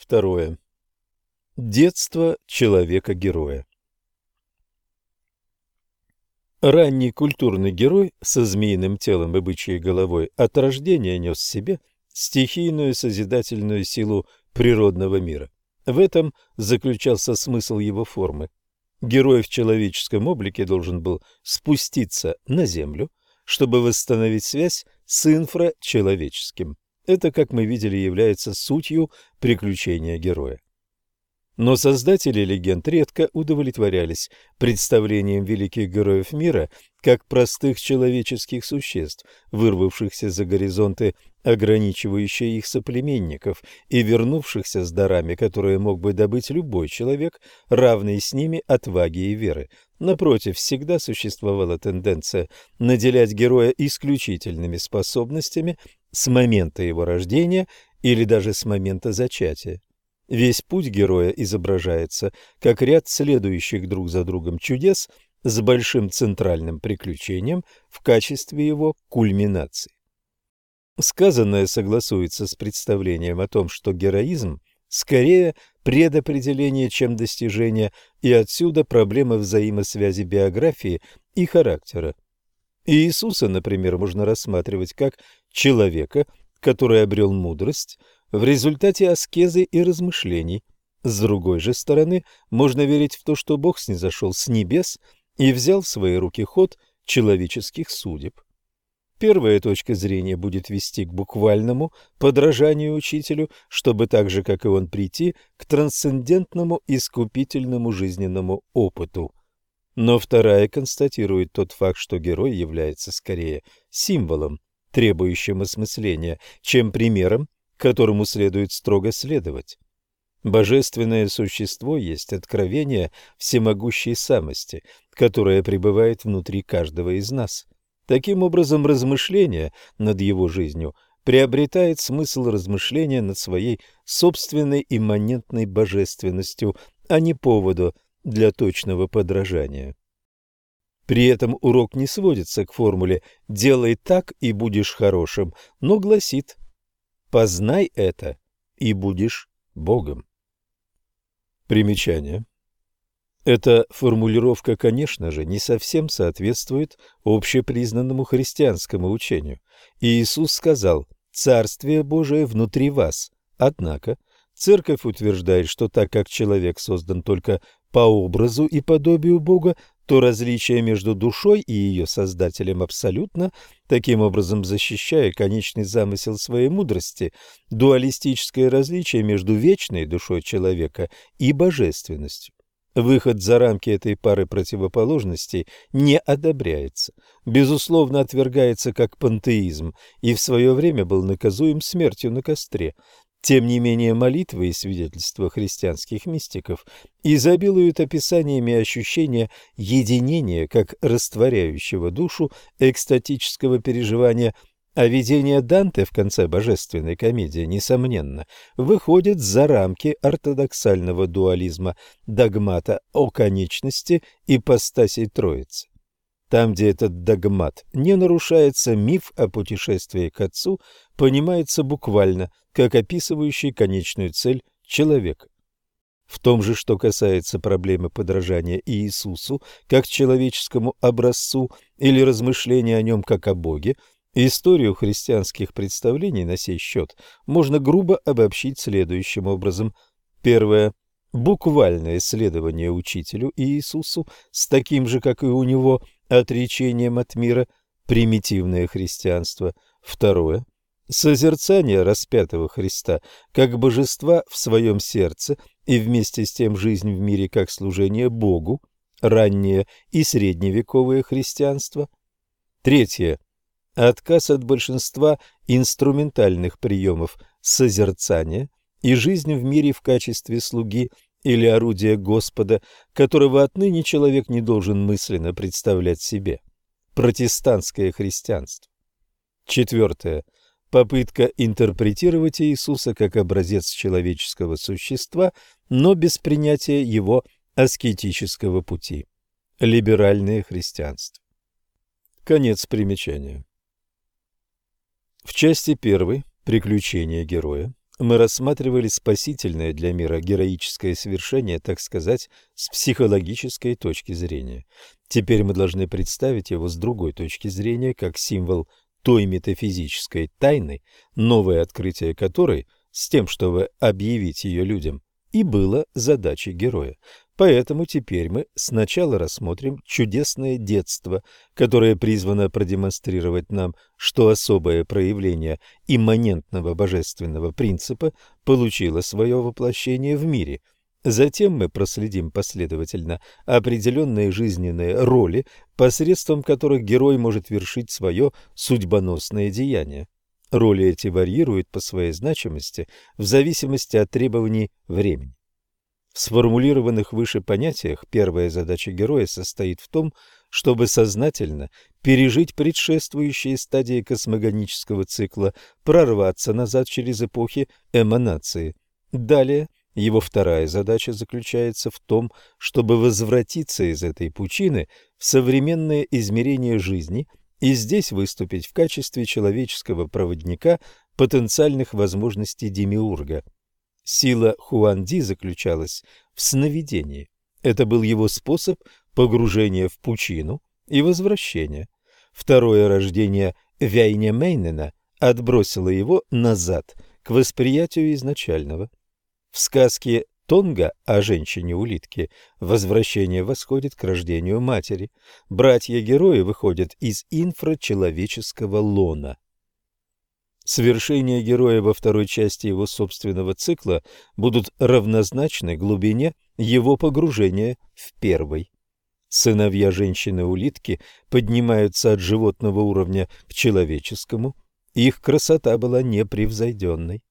Второе. Детство человека-героя. Ранний культурный герой со змеиным телом и бычьей головой от рождения нес в себе стихийную созидательную силу природного мира. В этом заключался смысл его формы. Герой в человеческом облике должен был спуститься на землю, чтобы восстановить связь с инфрачеловеческим. Это, как мы видели, является сутью приключения героя. Но создатели легенд редко удовлетворялись представлением великих героев мира как простых человеческих существ, вырвавшихся за горизонты, ограничивающие их соплеменников, и вернувшихся с дарами, которые мог бы добыть любой человек, равный с ними отваги и веры. Напротив, всегда существовала тенденция наделять героя исключительными способностями с момента его рождения или даже с момента зачатия. Весь путь героя изображается как ряд следующих друг за другом чудес с большим центральным приключением в качестве его кульминации. Сказанное согласуется с представлением о том, что героизм скорее предопределение, чем достижение, и отсюда проблема взаимосвязи биографии и характера. Иисуса, например, можно рассматривать как человека, который обрел мудрость, в результате аскезы и размышлений. С другой же стороны, можно верить в то, что Бог снизошел с небес и взял в свои руки ход человеческих судеб. Первая точка зрения будет вести к буквальному подражанию учителю, чтобы так же, как и он, прийти к трансцендентному искупительному жизненному опыту. Но вторая констатирует тот факт, что герой является скорее символом, требующим осмысления, чем примером, которому следует строго следовать. Божественное существо есть откровение всемогущей самости, которое пребывает внутри каждого из нас. Таким образом, размышление над его жизнью приобретает смысл размышления над своей собственной имманентной божественностью, а не поводу для точного подражания. При этом урок не сводится к формуле «делай так и будешь хорошим», но гласит Познай это, и будешь Богом. Примечание. Эта формулировка, конечно же, не совсем соответствует общепризнанному христианскому учению. Иисус сказал «Царствие Божие внутри вас». Однако Церковь утверждает, что так как человек создан только по образу и подобию Бога, то различие между душой и ее создателем абсолютно, таким образом защищая конечный замысел своей мудрости, дуалистическое различие между вечной душой человека и божественностью. Выход за рамки этой пары противоположностей не одобряется, безусловно отвергается как пантеизм и в свое время был наказуем смертью на костре. Тем не менее, молитвы и свидетельства христианских мистиков изобилуют описаниями ощущения единения как растворяющего душу экстатического переживания, а видение Данте в конце божественной комедии, несомненно, выходит за рамки ортодоксального дуализма догмата о конечности ипостасей Троицы. Там, где этот догмат не нарушается, миф о путешествии к Отцу понимается буквально, как описывающий конечную цель человека. В том же, что касается проблемы подражания Иисусу как человеческому образцу или размышления о нем как о Боге, историю христианских представлений на сей счет можно грубо обобщить следующим образом. Первое буквальное следование учителю Иисусу с таким же, как и у него, отречением от мира, примитивное христианство. Второе созерцание распятого Христа как божества в своем сердце и вместе с тем жизнь в мире как служение Богу, раннее и средневековое христианство. Третье отказ от большинства инструментальных приемов созерцания и жизнь в мире в качестве слуги или орудия Господа, которого отныне человек не должен мысленно представлять себе. Протестантское христианство. Четвертое. Попытка интерпретировать Иисуса как образец человеческого существа, но без принятия его аскетического пути. Либеральное христианство. Конец примечания. В части первой «Приключения героя» мы рассматривали спасительное для мира героическое свершение, так сказать, с психологической точки зрения. Теперь мы должны представить его с другой точки зрения, как символ той метафизической тайны, новое открытие которой, с тем, чтобы объявить ее людям, и было задачей героя. Поэтому теперь мы сначала рассмотрим чудесное детство, которое призвано продемонстрировать нам, что особое проявление имманентного божественного принципа получило свое воплощение в мире. Затем мы проследим последовательно определенные жизненные роли, посредством которых герой может вершить свое судьбоносное деяние. Роли эти варьируют по своей значимости в зависимости от требований времени. В сформулированных выше понятиях первая задача героя состоит в том, чтобы сознательно пережить предшествующие стадии космогонического цикла, прорваться назад через эпохи эманации. Далее его вторая задача заключается в том, чтобы возвратиться из этой пучины в современное измерение жизни и здесь выступить в качестве человеческого проводника потенциальных возможностей демиурга – Сила Хуанди заключалась в сновидении. Это был его способ погружения в пучину и возвращения. Второе рождение Вяйня Мейнена отбросило его назад к восприятию изначального. В сказке Тонга о женщине-улитке возвращение восходит к рождению матери. Братья-герои выходят из инфрачеловеческого лона. Свершения героя во второй части его собственного цикла будут равнозначны глубине его погружения в первый. Сыновья женщины-улитки поднимаются от животного уровня к человеческому. Их красота была непревзойденной.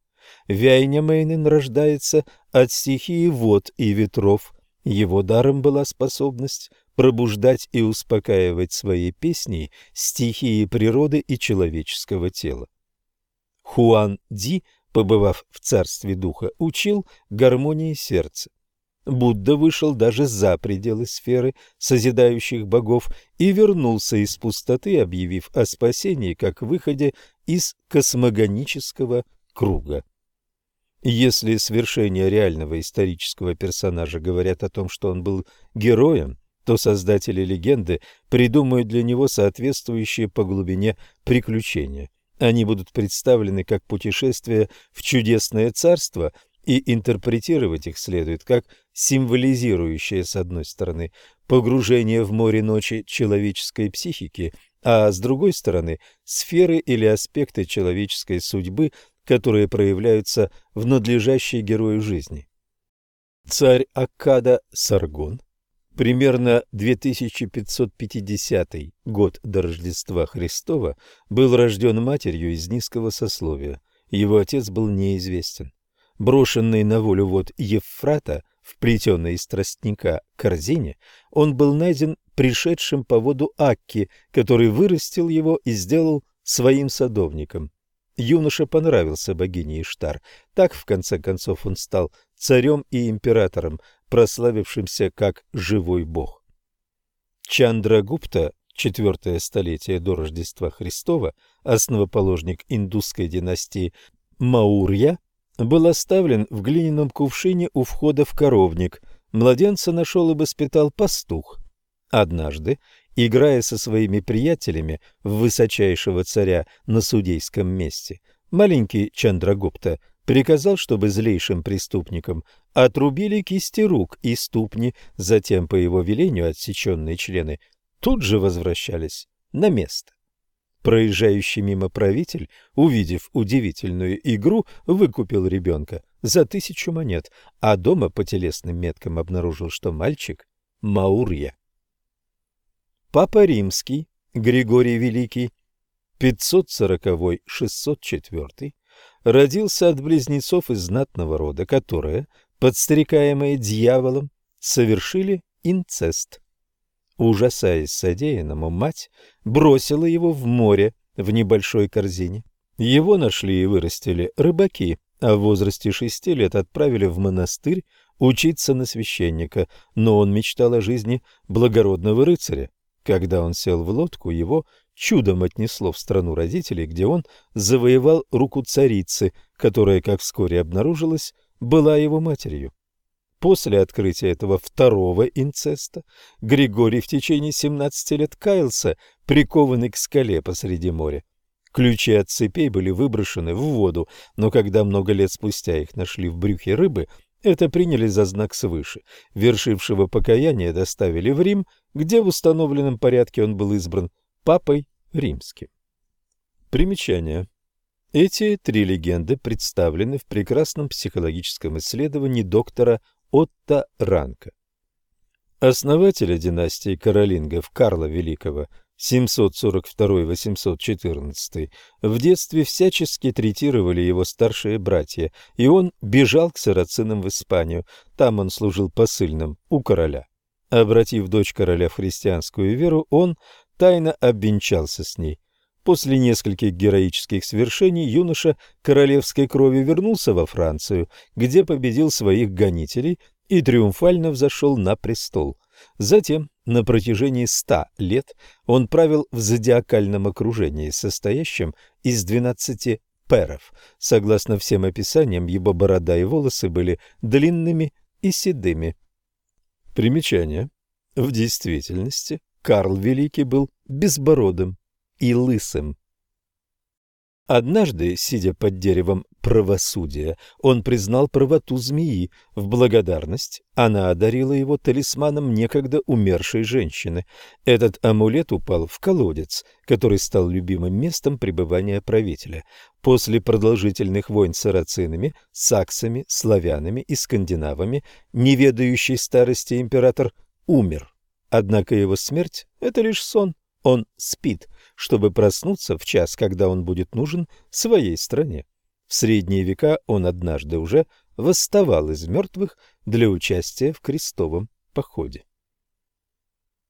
Вяйнямейнен рождается от стихии вод и ветров. Его даром была способность пробуждать и успокаивать своей песней стихии природы и человеческого тела. Хуан Ди, побывав в царстве духа, учил гармонии сердца. Будда вышел даже за пределы сферы созидающих богов и вернулся из пустоты, объявив о спасении как выходе из космогонического круга. Если свершения реального исторического персонажа говорят о том, что он был героем, то создатели легенды придумают для него соответствующие по глубине приключения. Они будут представлены как путешествие в чудесное царство, и интерпретировать их следует как символизирующее, с одной стороны, погружение в море ночи человеческой психики, а с другой стороны, сферы или аспекты человеческой судьбы, которые проявляются в надлежащей герою жизни. Царь Аккада Саргон примерно 2550 год до Рождества Христова, был рожден матерью из низкого сословия. Его отец был неизвестен. Брошенный на волю вод Евфрата в плетеной из тростника корзине, он был найден пришедшим по воду Акки, который вырастил его и сделал своим садовником. Юноша понравился богине Иштар. Так, в конце концов, он стал царем и императором, прославившимся как живой бог. Чандрагупта, четвертое столетие до Рождества Христова, основоположник индусской династии Маурья, был оставлен в глиняном кувшине у входа в коровник. Младенца нашел и воспитал пастух. Однажды, играя со своими приятелями в высочайшего царя на судейском месте, маленький Чандрагупта приказал, чтобы злейшим преступникам отрубили кисти рук и ступни, затем по его велению отсеченные члены тут же возвращались на место. Проезжающий мимо правитель, увидев удивительную игру, выкупил ребенка за тысячу монет, а дома по телесным меткам обнаружил, что мальчик – Маурья. Папа Римский, Григорий Великий, 540-604, родился от близнецов из знатного рода, которые, подстрекаемые дьяволом, совершили инцест. Ужасаясь содеянному, мать бросила его в море в небольшой корзине. Его нашли и вырастили рыбаки, а в возрасте шести лет отправили в монастырь учиться на священника, но он мечтал о жизни благородного рыцаря. Когда он сел в лодку, его чудом отнесло в страну родителей, где он завоевал руку царицы, которая, как вскоре обнаружилось, была его матерью. После открытия этого второго инцеста Григорий в течение 17 лет каялся, прикованный к скале посреди моря. Ключи от цепей были выброшены в воду, но когда много лет спустя их нашли в брюхе рыбы, это приняли за знак свыше. Вершившего покаяние доставили в Рим, где в установленном порядке он был избран папой римским. Примечание. Эти три легенды представлены в прекрасном психологическом исследовании доктора Отто Ранка. Основателя династии Каролингов Карла Великого 742-814 в детстве всячески третировали его старшие братья, и он бежал к сарацинам в Испанию. Там он служил посыльным у короля. Обратив дочь короля в христианскую веру, он тайно обвенчался с ней. После нескольких героических свершений юноша королевской крови вернулся во Францию, где победил своих гонителей и триумфально взошел на престол. Затем, на протяжении ста лет, он правил в зодиакальном окружении, состоящем из двенадцати перов. Согласно всем описаниям, его борода и волосы были длинными и седыми. Примечание. В действительности Карл Великий был безбородым и лысым. Однажды, сидя под деревом правосудия, он признал правоту змеи. В благодарность она одарила его талисманом некогда умершей женщины. Этот амулет упал в колодец, который стал любимым местом пребывания правителя. После продолжительных войн с сарацинами, саксами, славянами и скандинавами, неведающий старости император умер. Однако его смерть – это лишь сон. Он спит, чтобы проснуться в час, когда он будет нужен своей стране. В средние века он однажды уже восставал из мертвых для участия в крестовом походе.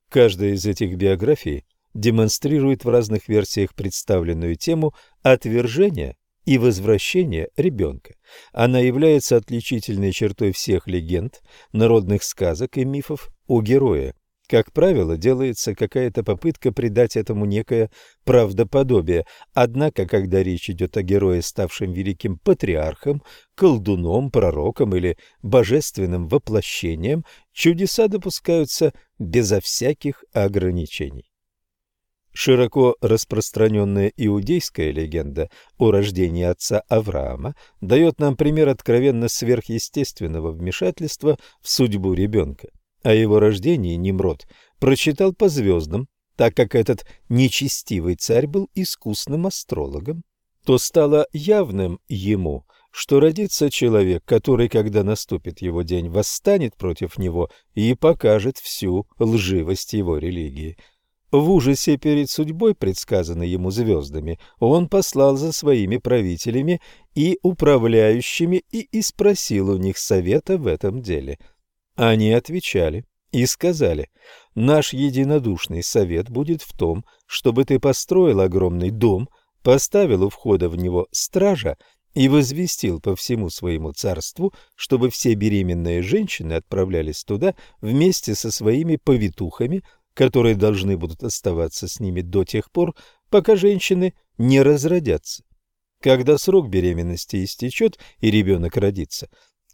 Каждая из этих биографий демонстрирует в разных версиях представленную тему отвержения и возвращения ребенка. Она является отличительной чертой всех легенд, народных сказок и мифов о герое, как правило, делается какая-то попытка придать этому некое правдоподобие. Однако, когда речь идет о герое, ставшем великим патриархом, колдуном, пророком или божественным воплощением, чудеса допускаются безо всяких ограничений. Широко распространенная иудейская легенда о рождении отца Авраама дает нам пример откровенно сверхъестественного вмешательства в судьбу ребенка. О его рождении Немрод прочитал по звездам, так как этот нечестивый царь был искусным астрологом, то стало явным ему, что родится человек, который, когда наступит его день, восстанет против него и покажет всю лживость его религии. В ужасе перед судьбой, предсказанной ему звездами, он послал за своими правителями и управляющими и испросил у них совета в этом деле – они отвечали и сказали, наш единодушный совет будет в том, чтобы ты построил огромный дом, поставил у входа в него стража и возвестил по всему своему царству, чтобы все беременные женщины отправлялись туда вместе со своими повитухами, которые должны будут оставаться с ними до тех пор, пока женщины не разродятся. Когда срок беременности истечет и ребенок родится,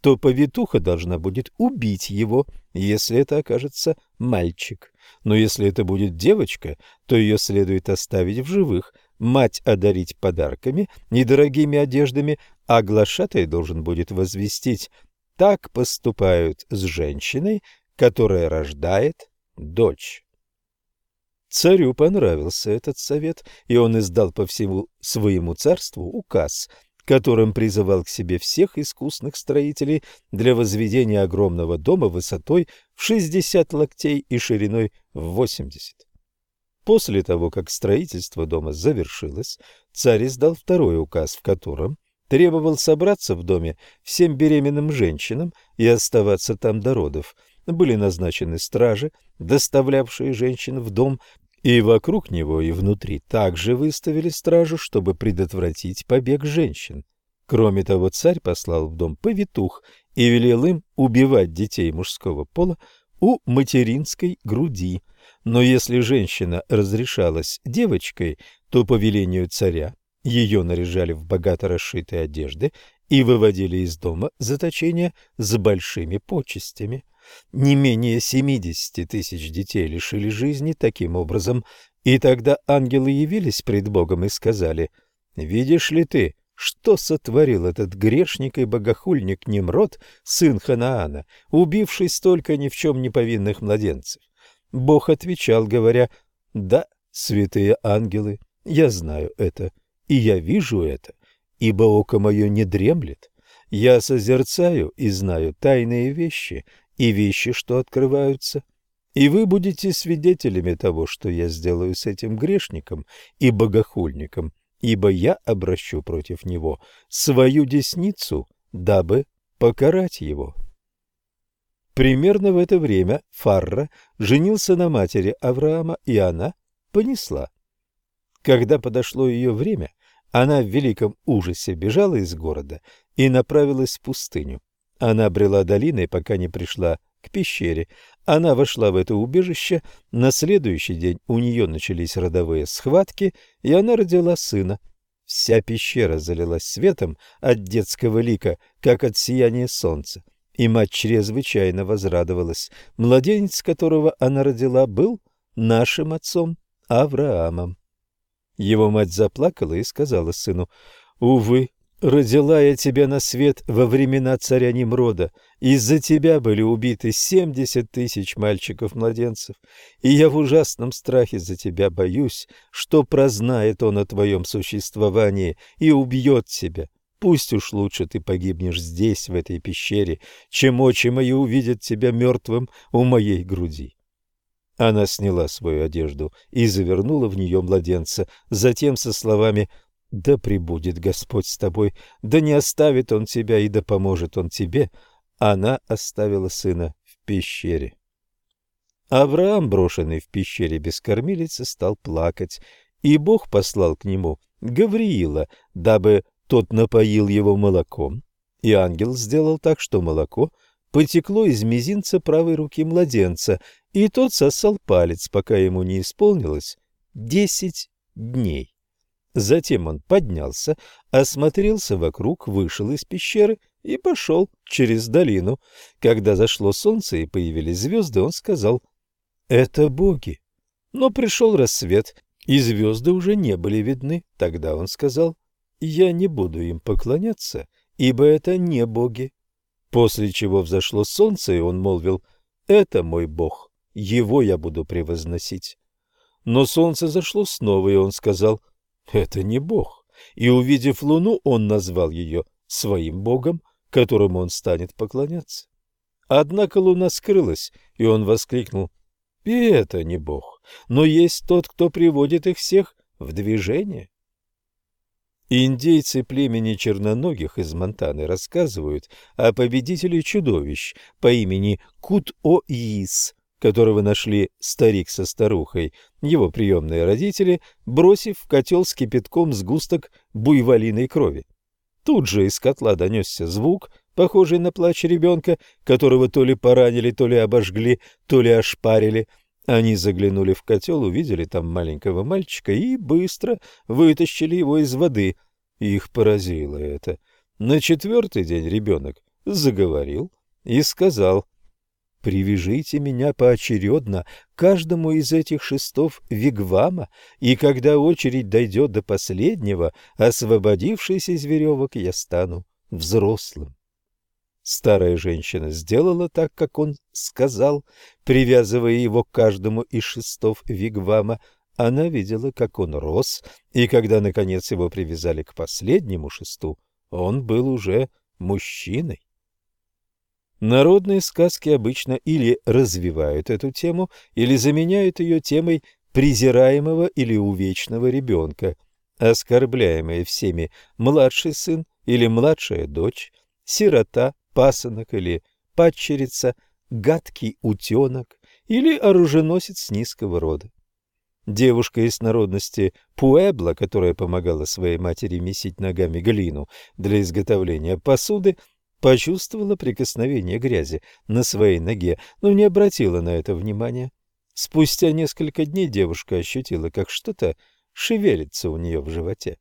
то повитуха должна будет убить его, если это окажется мальчик. Но если это будет девочка, то ее следует оставить в живых, мать одарить подарками, недорогими одеждами, а глашатай должен будет возвестить «так поступают с женщиной, которая рождает дочь». Царю понравился этот совет, и он издал по всему своему царству указ – которым призывал к себе всех искусных строителей для возведения огромного дома высотой в 60 локтей и шириной в 80. После того, как строительство дома завершилось, царь издал второй указ, в котором требовал собраться в доме всем беременным женщинам и оставаться там до родов. Были назначены стражи, доставлявшие женщин в дом и вокруг него и внутри также выставили стражу, чтобы предотвратить побег женщин. Кроме того, царь послал в дом повитух и велел им убивать детей мужского пола у материнской груди. Но если женщина разрешалась девочкой, то по велению царя ее наряжали в богато расшитые одежды и выводили из дома заточения с большими почестями. Не менее 70 тысяч детей лишили жизни таким образом, и тогда ангелы явились пред Богом и сказали, «Видишь ли ты, что сотворил этот грешник и богохульник Немрод, сын Ханаана, убивший столько ни в чем не повинных младенцев?» Бог отвечал, говоря, «Да, святые ангелы, я знаю это, и я вижу это, ибо око мое не дремлет. Я созерцаю и знаю тайные вещи и вещи, что открываются. И вы будете свидетелями того, что я сделаю с этим грешником и богохульником, ибо я обращу против него свою десницу, дабы покарать его». Примерно в это время Фарра женился на матери Авраама, и она понесла. Когда подошло ее время, она в великом ужасе бежала из города и направилась в пустыню. Она брела долиной, пока не пришла к пещере. Она вошла в это убежище, на следующий день у нее начались родовые схватки, и она родила сына. Вся пещера залилась светом от детского лика, как от сияния солнца и мать чрезвычайно возрадовалась. Младенец, которого она родила, был нашим отцом Авраамом. Его мать заплакала и сказала сыну, «Увы, родила я тебя на свет во времена царя Немрода. Из-за тебя были убиты семьдесят тысяч мальчиков-младенцев, и я в ужасном страхе за тебя боюсь, что прознает он о твоем существовании и убьет тебя. Пусть уж лучше ты погибнешь здесь, в этой пещере, чем очи мои увидят тебя мертвым у моей груди. Она сняла свою одежду и завернула в нее младенца, затем со словами «Да пребудет Господь с тобой, да не оставит Он тебя и да поможет Он тебе», она оставила сына в пещере. Авраам, брошенный в пещере без кормилицы, стал плакать, и Бог послал к нему Гавриила, дабы тот напоил его молоком, и ангел сделал так, что молоко потекло из мизинца правой руки младенца, и тот сосал палец, пока ему не исполнилось десять дней. Затем он поднялся, осмотрелся вокруг, вышел из пещеры и пошел через долину. Когда зашло солнце и появились звезды, он сказал «Это боги». Но пришел рассвет, и звезды уже не были видны. Тогда он сказал я не буду им поклоняться, ибо это не боги. После чего взошло солнце, и он молвил, это мой бог, его я буду превозносить. Но солнце зашло снова, и он сказал, это не бог. И, увидев луну, он назвал ее своим богом, которому он станет поклоняться. Однако луна скрылась, и он воскликнул, и это не бог, но есть тот, кто приводит их всех в движение. Индейцы племени черноногих из Монтаны рассказывают о победителе чудовищ по имени Кут-О-Ис, которого нашли старик со старухой, его приемные родители, бросив в котел с кипятком сгусток буйволиной крови. Тут же из котла донесся звук, похожий на плач ребенка, которого то ли поранили, то ли обожгли, то ли ошпарили. Они заглянули в котел, увидели там маленького мальчика и быстро вытащили его из воды. Их поразило это. На четвертый день ребенок заговорил и сказал, «Привяжите меня поочередно каждому из этих шестов вигвама, и когда очередь дойдет до последнего, освободившись из веревок, я стану взрослым». Старая женщина сделала так, как он сказал, привязывая его к каждому из шестов вигвама. Она видела, как он рос, и когда, наконец, его привязали к последнему шесту, он был уже мужчиной. Народные сказки обычно или развивают эту тему, или заменяют ее темой презираемого или увечного ребенка, оскорбляемый всеми младший сын или младшая дочь, сирота, пасынок или падчерица, гадкий утенок или оруженосец низкого рода. Девушка из народности Пуэбла, которая помогала своей матери месить ногами глину для изготовления посуды, почувствовала прикосновение грязи на своей ноге, но не обратила на это внимания. Спустя несколько дней девушка ощутила, как что-то шевелится у нее в животе.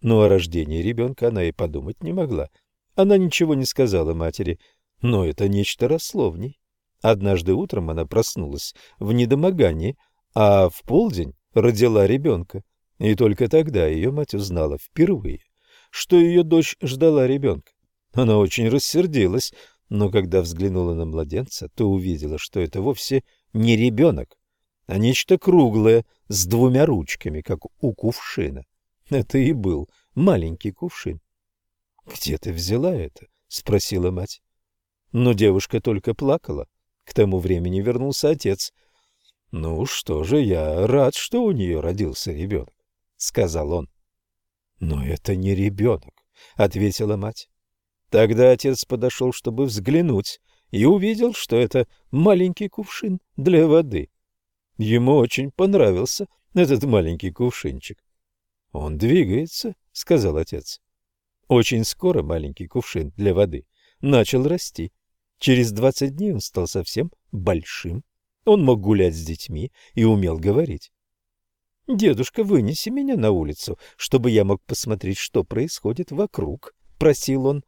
Но о рождении ребенка она и подумать не могла. Она ничего не сказала матери, но это нечто рассловней. Однажды утром она проснулась в недомогании, а в полдень родила ребенка. И только тогда ее мать узнала впервые, что ее дочь ждала ребенка. Она очень рассердилась, но когда взглянула на младенца, то увидела, что это вовсе не ребенок, а нечто круглое с двумя ручками, как у кувшина. Это и был маленький кувшин. — Где ты взяла это? — спросила мать. Но девушка только плакала. К тому времени вернулся отец. — Ну что же, я рад, что у нее родился ребенок, — сказал он. — Но это не ребенок, — ответила мать. Тогда отец подошел, чтобы взглянуть, и увидел, что это маленький кувшин для воды. Ему очень понравился этот маленький кувшинчик. «Он двигается», — сказал отец. Очень скоро маленький кувшин для воды начал расти. Через двадцать дней он стал совсем большим. Он мог гулять с детьми и умел говорить. «Дедушка, вынеси меня на улицу, чтобы я мог посмотреть, что происходит вокруг», — просил он.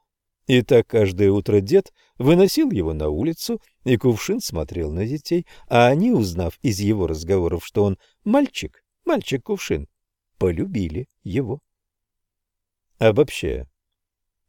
И так каждое утро дед выносил его на улицу, и Кувшин смотрел на детей, а они, узнав из его разговоров, что он мальчик, мальчик-кувшин, полюбили его. Обобщая,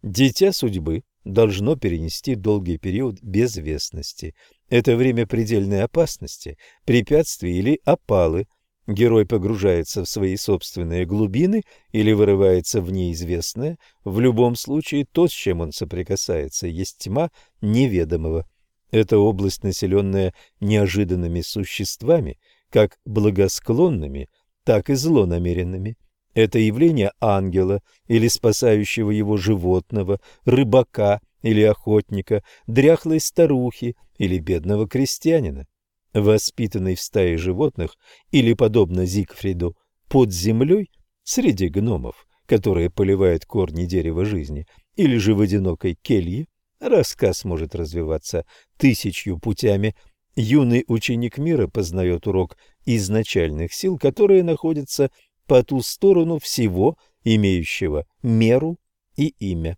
дитя судьбы должно перенести долгий период безвестности. Это время предельной опасности, препятствий или опалы – Герой погружается в свои собственные глубины или вырывается в неизвестное. В любом случае, то, с чем он соприкасается, есть тьма неведомого. Это область, населенная неожиданными существами, как благосклонными, так и злонамеренными. Это явление ангела или спасающего его животного, рыбака или охотника, дряхлой старухи или бедного крестьянина воспитанный в стае животных или, подобно Зигфриду, под землей среди гномов, которые поливают корни дерева жизни, или же в одинокой келье, рассказ может развиваться тысячью путями. Юный ученик мира познает урок изначальных сил, которые находятся по ту сторону всего, имеющего меру и имя.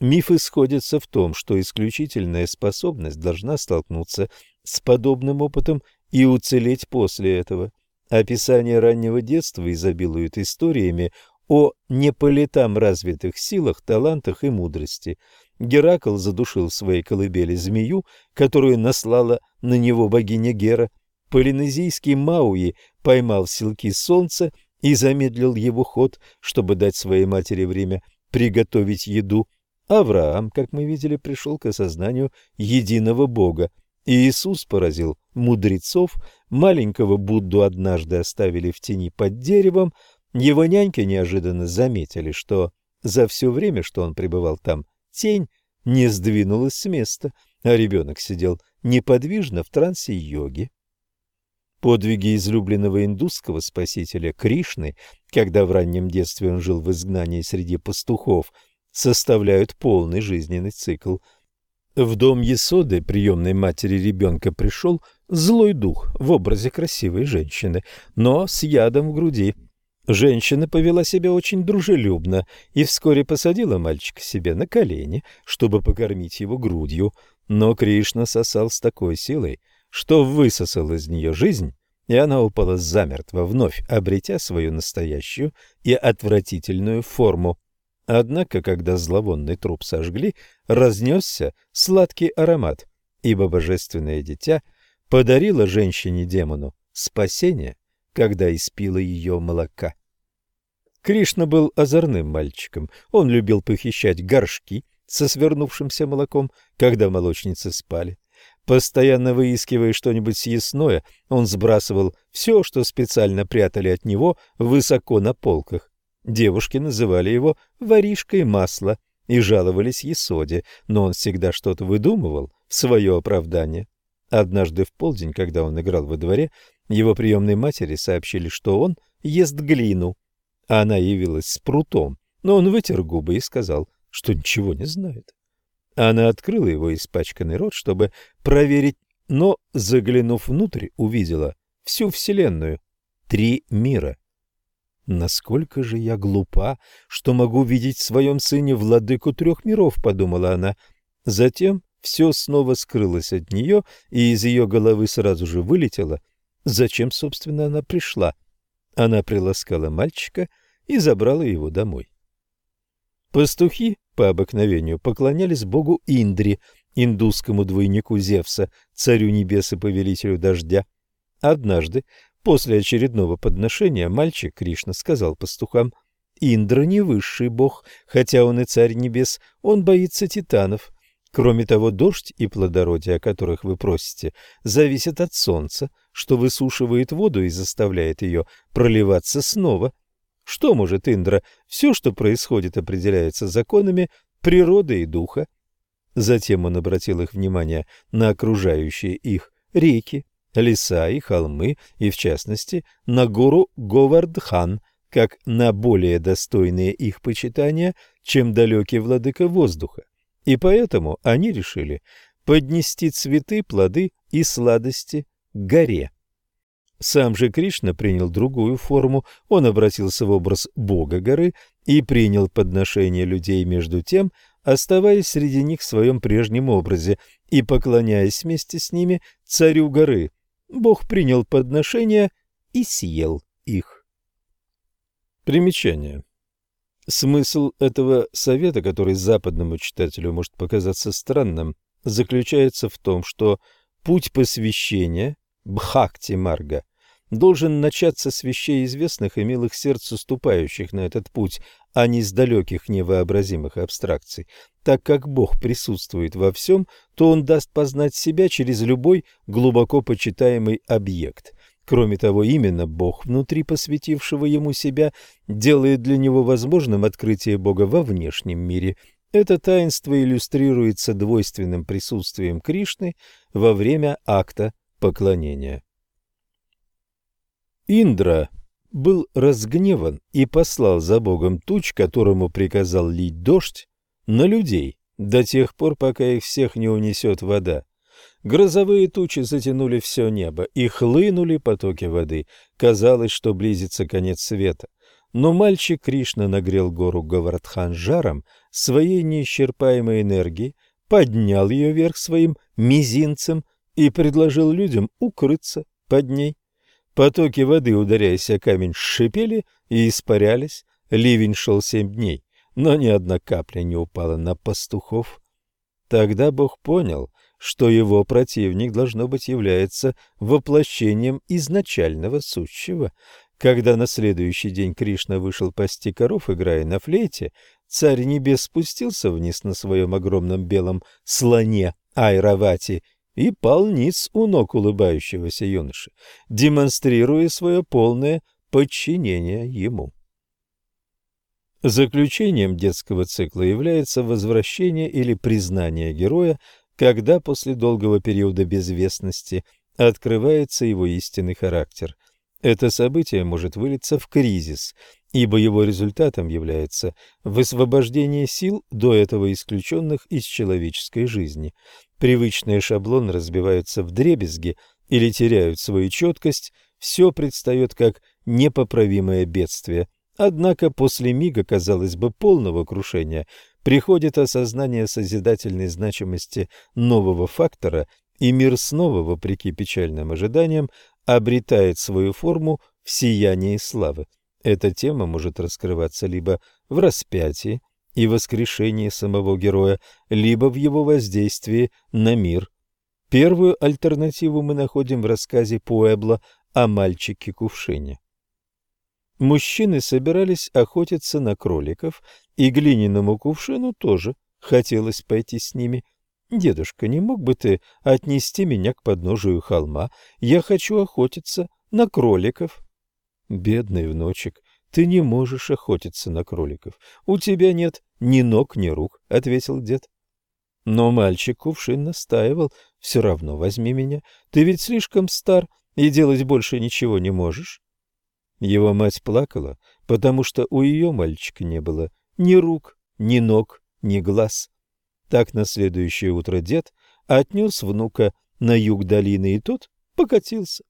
Мифы сходятся в том, что исключительная способность должна столкнуться с подобным опытом и уцелеть после этого. Описание раннего детства изобилует историями о не по летам развитых силах, талантах и мудрости. Геракл задушил в своей колыбели змею, которую наслала на него богиня Гера. Полинезийский Мауи поймал силки солнца и замедлил его ход, чтобы дать своей матери время приготовить еду – Авраам, как мы видели, пришел к осознанию единого Бога. Иисус поразил мудрецов, маленького Будду однажды оставили в тени под деревом, его няньки неожиданно заметили, что за все время, что он пребывал там, тень не сдвинулась с места, а ребенок сидел неподвижно в трансе йоги. Подвиги излюбленного индусского спасителя Кришны, когда в раннем детстве он жил в изгнании среди пастухов – составляют полный жизненный цикл. В дом Есоды, приемной матери ребенка, пришел злой дух в образе красивой женщины, но с ядом в груди. Женщина повела себя очень дружелюбно и вскоре посадила мальчика себе на колени, чтобы покормить его грудью, но Кришна сосал с такой силой, что высосал из нее жизнь, и она упала замертво, вновь обретя свою настоящую и отвратительную форму. Однако, когда зловонный труп сожгли, разнесся сладкий аромат, ибо божественное дитя подарило женщине-демону спасение, когда испило ее молока. Кришна был озорным мальчиком. Он любил похищать горшки со свернувшимся молоком, когда молочницы спали. Постоянно выискивая что-нибудь съестное, он сбрасывал все, что специально прятали от него, высоко на полках. Девушки называли его «воришкой масла» и жаловались Есоде, но он всегда что-то выдумывал в свое оправдание. Однажды в полдень, когда он играл во дворе, его приемной матери сообщили, что он ест глину. Она явилась с прутом, но он вытер губы и сказал, что ничего не знает. Она открыла его испачканный рот, чтобы проверить, но, заглянув внутрь, увидела всю Вселенную, три мира. «Насколько же я глупа, что могу видеть в своем сыне владыку трех миров», — подумала она. Затем все снова скрылось от нее, и из ее головы сразу же вылетело. Зачем, собственно, она пришла? Она приласкала мальчика и забрала его домой. Пастухи по обыкновению поклонялись богу Индре, индусскому двойнику Зевса, царю небес и повелителю дождя. Однажды, после очередного подношения, мальчик Кришна сказал пастухам, «Индра не высший бог, хотя он и царь небес, он боится титанов». Кроме того, дождь и плодородие, о которых вы просите, зависят от солнца, что высушивает воду и заставляет ее проливаться снова. Что может Индра? Все, что происходит, определяется законами природы и духа. Затем он обратил их внимание на окружающие их реки, леса и холмы, и, в частности, на гору Говардхан, как на более достойные их почитания, чем далекий владыка воздуха и поэтому они решили поднести цветы, плоды и сладости к горе. Сам же Кришна принял другую форму, он обратился в образ бога горы и принял подношение людей между тем, оставаясь среди них в своем прежнем образе и поклоняясь вместе с ними царю горы. Бог принял подношения и съел их. Примечание. Смысл этого совета, который западному читателю может показаться странным, заключается в том, что путь посвящения Бхакти-марга должен начаться с вещей известных и милых сердцу ступающих на этот путь, а не с далеких невообразимых абстракций. Так как Бог присутствует во всем, то Он даст познать себя через любой глубоко почитаемый объект. Кроме того, именно Бог, внутри посвятившего ему себя, делает для него возможным открытие Бога во внешнем мире. Это таинство иллюстрируется двойственным присутствием Кришны во время акта поклонения. Индра был разгневан и послал за Богом туч, которому приказал лить дождь, на людей до тех пор, пока их всех не унесет вода. Грозовые тучи затянули все небо, и хлынули потоки воды. Казалось, что близится конец света. Но мальчик Кришна нагрел гору Гавардхан жаром своей неисчерпаемой энергией, поднял ее вверх своим мизинцем и предложил людям укрыться под ней. Потоки воды, ударяясь о камень, шипели и испарялись. Ливень шел семь дней, но ни одна капля не упала на пастухов. Тогда Бог понял, что его противник, должно быть, является воплощением изначального сущего. Когда на следующий день Кришна вышел пасти коров, играя на флейте, царь небес спустился вниз на своем огромном белом слоне Айравати и пал ниц у ног улыбающегося юноши, демонстрируя свое полное подчинение ему. Заключением детского цикла является возвращение или признание героя когда после долгого периода безвестности открывается его истинный характер. Это событие может вылиться в кризис, ибо его результатом является высвобождение сил, до этого исключенных из человеческой жизни. Привычные шаблоны разбиваются в дребезги или теряют свою четкость, все предстает как непоправимое бедствие. Однако после мига, казалось бы, полного крушения, приходит осознание созидательной значимости нового фактора, и мир снова, вопреки печальным ожиданиям, обретает свою форму в сиянии славы. Эта тема может раскрываться либо в распятии и воскрешении самого героя, либо в его воздействии на мир. Первую альтернативу мы находим в рассказе Пуэбло о мальчике-кувшине. Мужчины собирались охотиться на кроликов, и глиняному кувшину тоже хотелось пойти с ними. «Дедушка, не мог бы ты отнести меня к подножию холма? Я хочу охотиться на кроликов». «Бедный внучек, ты не можешь охотиться на кроликов. У тебя нет ни ног, ни рук», — ответил дед. Но мальчик кувшин настаивал. «Все равно возьми меня. Ты ведь слишком стар и делать больше ничего не можешь». Его мать плакала, потому что у ее мальчика не было ни рук, ни ног, ни глаз. Так на следующее утро дед отнес внука на юг долины, и тот покатился.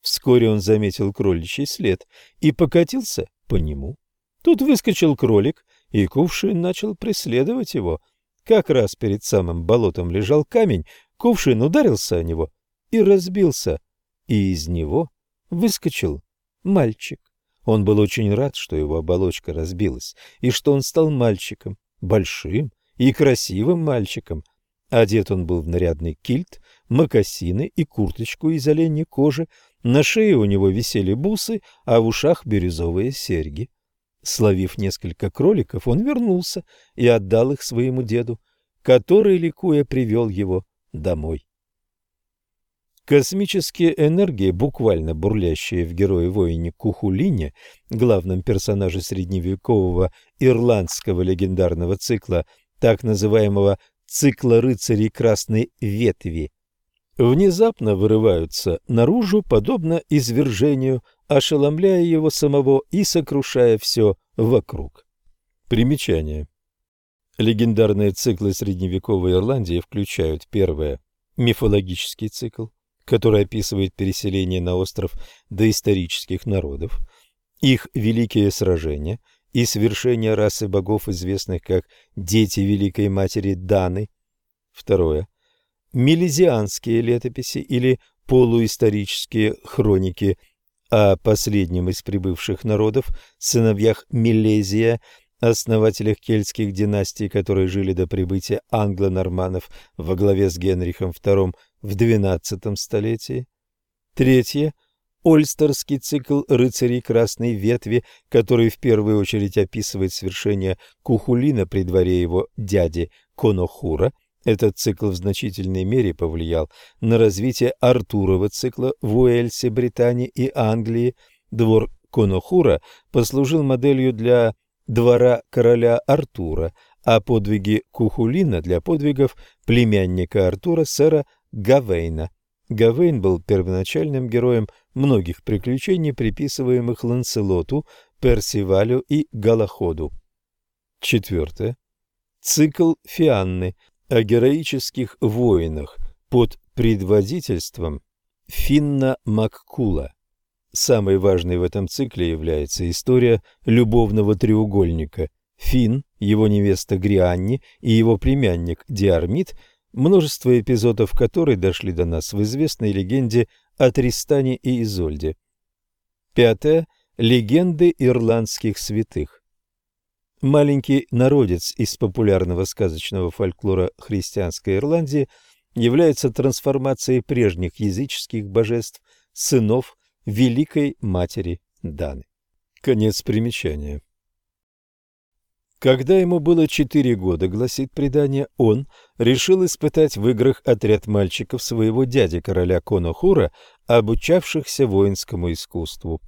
Вскоре он заметил кроличий след и покатился по нему. Тут выскочил кролик, и кувшин начал преследовать его. Как раз перед самым болотом лежал камень, кувшин ударился о него и разбился, и из него выскочил мальчик. Он был очень рад, что его оболочка разбилась, и что он стал мальчиком, большим и красивым мальчиком. Одет он был в нарядный кильт, мокасины и курточку из оленьей кожи, на шее у него висели бусы, а в ушах бирюзовые серьги. Словив несколько кроликов, он вернулся и отдал их своему деду, который, ликуя, привел его домой. Космические энергии, буквально бурлящие в герое-воине Кухулине, главном персонаже средневекового ирландского легендарного цикла, так называемого цикла рыцарей Красной Ветви, внезапно вырываются наружу, подобно извержению, ошеломляя его самого и сокрушая все вокруг. Примечание. Легендарные циклы средневековой Ирландии включают первое – мифологический цикл, который описывает переселение на остров доисторических народов, их великие сражения и свершение расы богов, известных как «дети Великой Матери Даны». Второе. Мелезианские летописи или полуисторические хроники о последнем из прибывших народов, сыновьях Милезия, основателях кельтских династий, которые жили до прибытия англо-норманов во главе с Генрихом II в XII столетии. Третье – Ольстерский цикл рыцарей Красной Ветви, который в первую очередь описывает свершение Кухулина при дворе его дяди Конохура. Этот цикл в значительной мере повлиял на развитие Артурова цикла в Уэльсе, Британии и Англии. Двор Конохура послужил моделью для двора короля Артура, а подвиги Кухулина для подвигов племянника Артура, сэра Гавейна. Гавейн был первоначальным героем многих приключений, приписываемых Ланселоту, Персивалю и Галаходу. Четвертое. Цикл Фианны о героических воинах под предводительством Финна Маккула. Самой важной в этом цикле является история любовного треугольника. Финн, его невеста Грианни и его племянник Диармид – множество эпизодов которой дошли до нас в известной легенде о Тристане и Изольде. Пятое. Легенды ирландских святых. Маленький народец из популярного сказочного фольклора христианской Ирландии является трансформацией прежних языческих божеств, сынов Великой Матери Даны. Конец примечания. Когда ему было четыре года, гласит предание, он решил испытать в играх отряд мальчиков своего дяди, короля Конохура, обучавшихся воинскому искусству.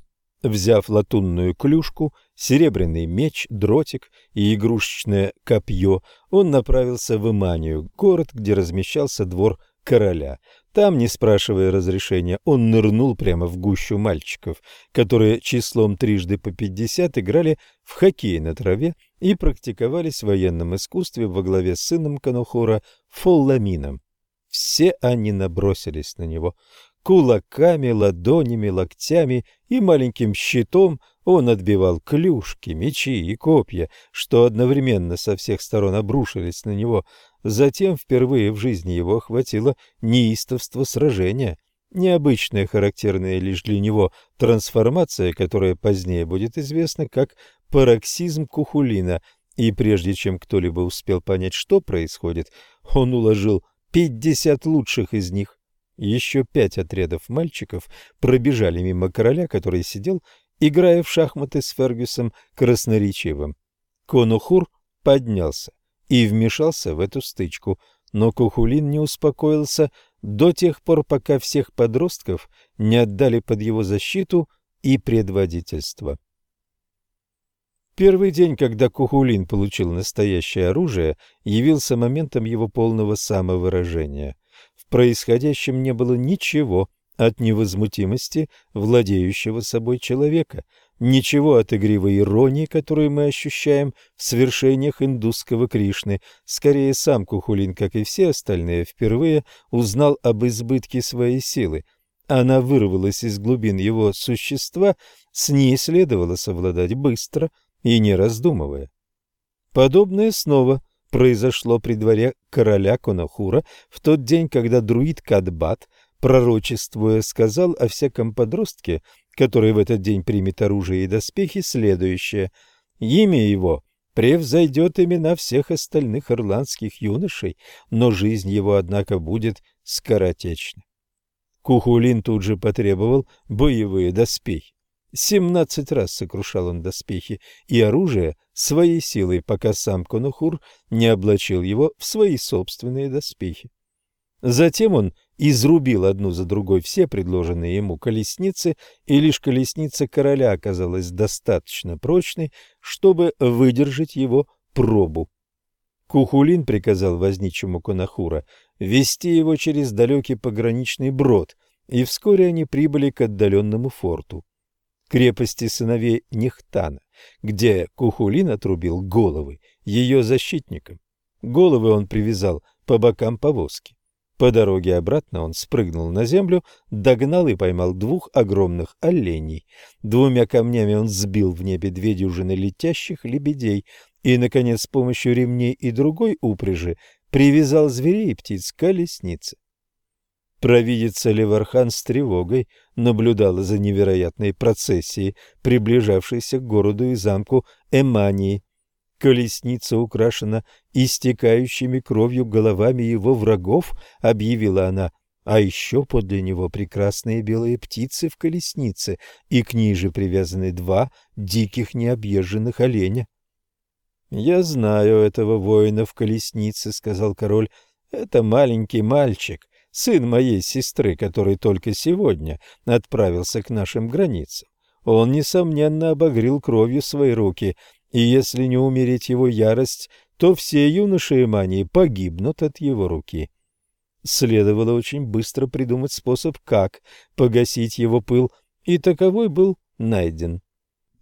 Взяв латунную клюшку, серебряный меч, дротик и игрушечное копье, он направился в Иманию, город, где размещался двор короля. Там, не спрашивая разрешения, он нырнул прямо в гущу мальчиков, которые числом трижды по пятьдесят играли в хоккей на траве и практиковались в военном искусстве во главе с сыном Канухора Фолламином. Все они набросились на него. Кулаками, ладонями, локтями и маленьким щитом он отбивал клюшки, мечи и копья, что одновременно со всех сторон обрушились на него, Затем впервые в жизни его охватило неистовство сражения, необычная, характерная лишь для него трансформация, которая позднее будет известна как пароксизм Кухулина, и прежде чем кто-либо успел понять, что происходит, он уложил пятьдесят лучших из них. Еще пять отрядов мальчиков пробежали мимо короля, который сидел, играя в шахматы с Фергюсом Красноречивым. Конухур поднялся и вмешался в эту стычку, но Кухулин не успокоился до тех пор, пока всех подростков не отдали под его защиту и предводительство. Первый день, когда Кухулин получил настоящее оружие, явился моментом его полного самовыражения. Происходящем не было ничего от невозмутимости владеющего собой человека. ничего от игривой иронии, которую мы ощущаем в свершениях индусского Кришны. Скорее, сам Кухулин, как и все остальные, впервые узнал об избытке своей силы. Она вырвалась из глубин его существа, с ней следовало совладать быстро и не раздумывая. Подобное снова произошло при дворе короля Конохура в тот день, когда друид Кадбат, пророчествуя, сказал о всяком подростке, который в этот день примет оружие и доспехи, следующее. Имя его превзойдет имена всех остальных ирландских юношей, но жизнь его, однако, будет скоротечна. Кухулин тут же потребовал боевые доспехи. Семнадцать раз сокрушал он доспехи и оружие своей силой, пока сам Конохур не облачил его в свои собственные доспехи. Затем он изрубил одну за другой все предложенные ему колесницы, и лишь колесница короля оказалась достаточно прочной, чтобы выдержать его пробу. Кухулин приказал возничему Конохура вести его через далекий пограничный брод, и вскоре они прибыли к отдаленному форту. Крепости сыновей Нехтана, где Кухулин отрубил головы ее защитникам. Головы он привязал по бокам повозки. По дороге обратно он спрыгнул на землю, догнал и поймал двух огромных оленей. Двумя камнями он сбил в небе две дюжины летящих лебедей и, наконец, с помощью ремней и другой упряжи привязал зверей и птиц к колеснице. Провидица Левархан с тревогой наблюдала за невероятной процессией, приближавшейся к городу и замку Эмании. Колесница украшена истекающими кровью головами его врагов, объявила она, а еще подле него прекрасные белые птицы в колеснице, и к ней же привязаны два диких необъезженных оленя. «Я знаю этого воина в колеснице», — сказал король. «Это маленький мальчик, сын моей сестры, который только сегодня отправился к нашим границам. Он, несомненно, обогрел кровью свои руки, и если не умереть его ярость, то все юноши Эмании погибнут от его руки. Следовало очень быстро придумать способ, как погасить его пыл, и таковой был найден.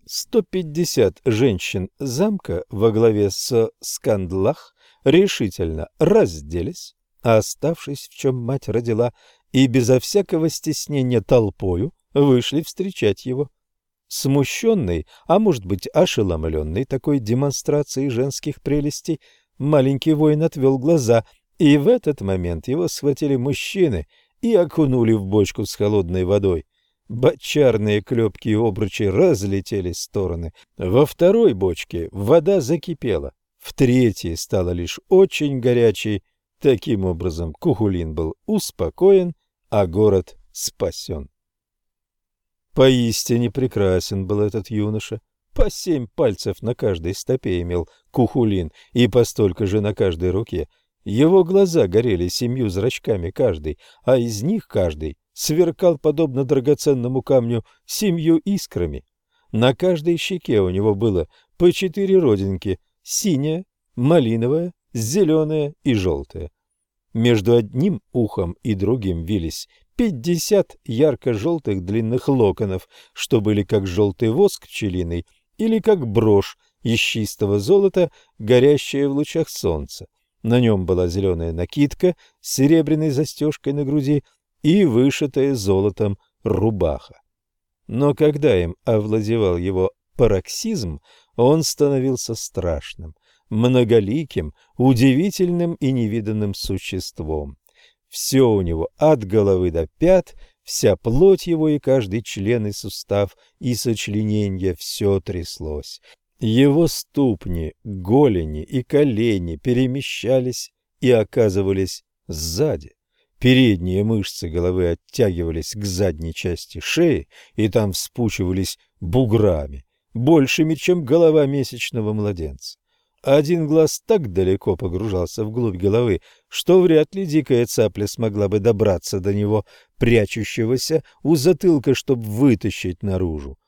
150 женщин замка во главе с Скандлах решительно разделись, а оставшись, в чем мать родила, и безо всякого стеснения толпою вышли встречать его. Смущенный, а может быть ошеломленный такой демонстрацией женских прелестей, маленький воин отвел глаза, и в этот момент его схватили мужчины и окунули в бочку с холодной водой. Бочарные клепки и обручи разлетелись в стороны. Во второй бочке вода закипела, в третьей стала лишь очень горячей. Таким образом, Кухулин был успокоен, а город спасен. Поистине прекрасен был этот юноша. По семь пальцев на каждой стопе имел кухулин и по столько же на каждой руке. Его глаза горели семью зрачками каждый, а из них каждый сверкал, подобно драгоценному камню, семью искрами. На каждой щеке у него было по четыре родинки — синяя, малиновая, зеленая и желтая. Между одним ухом и другим вились пятьдесят ярко-желтых длинных локонов, что были как желтый воск пчелиный или как брошь из чистого золота, горящая в лучах солнца. На нем была зеленая накидка с серебряной застежкой на груди и вышитая золотом рубаха. Но когда им овладевал его пароксизм, он становился страшным, многоликим, удивительным и невиданным существом. Все у него от головы до пят, вся плоть его и каждый член и сустав и сочлененье все тряслось. Его ступни, голени и колени перемещались и оказывались сзади. Передние мышцы головы оттягивались к задней части шеи и там вспучивались буграми, большими, чем голова месячного младенца. Один глаз так далеко погружался вглубь головы, что вряд ли дикая цапля смогла бы добраться до него, прячущегося у затылка, чтобы вытащить наружу.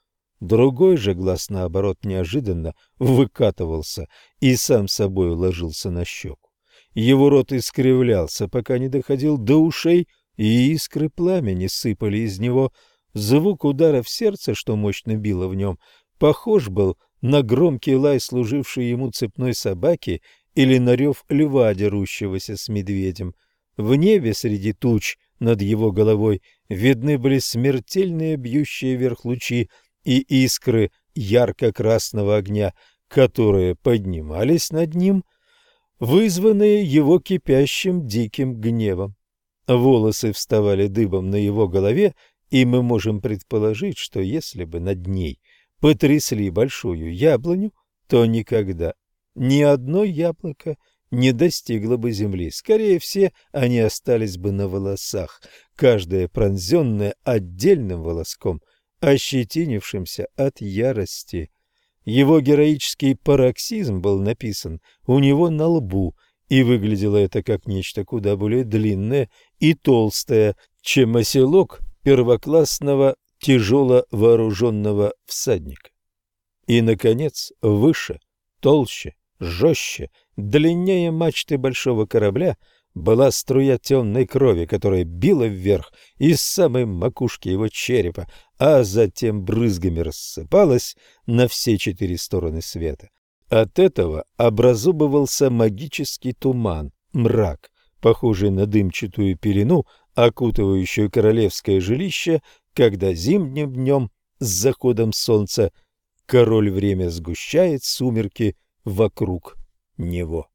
Другой же глаз, наоборот, неожиданно выкатывался и сам собой ложился на щеку. Его рот искривлялся, пока не доходил до ушей, и искры пламени сыпали из него. Звук удара в сердце, что мощно било в нем, похож был на громкий лай, служивший ему цепной собаки, или на рев льва, дерущегося с медведем. В небе среди туч над его головой видны были смертельные бьющие вверх лучи и искры ярко-красного огня, которые поднимались над ним, вызванные его кипящим диким гневом. Волосы вставали дыбом на его голове, и мы можем предположить, что если бы над ней потрясли большую яблоню, то никогда ни одно яблоко не достигло бы земли. Скорее все они остались бы на волосах, каждое пронзенное отдельным волоском, ощетинившимся от ярости. Его героический пароксизм был написан у него на лбу, и выглядело это как нечто куда более длинное и толстое, чем оселок первоклассного тяжело вооруженного всадника. И, наконец, выше, толще, жестче, длиннее мачты большого корабля была струя темной крови, которая била вверх из самой макушки его черепа, а затем брызгами рассыпалась на все четыре стороны света. От этого образовывался магический туман, мрак, похожий на дымчатую пелену, окутывающую королевское жилище, когда зимним днем с заходом солнца король время сгущает сумерки вокруг него.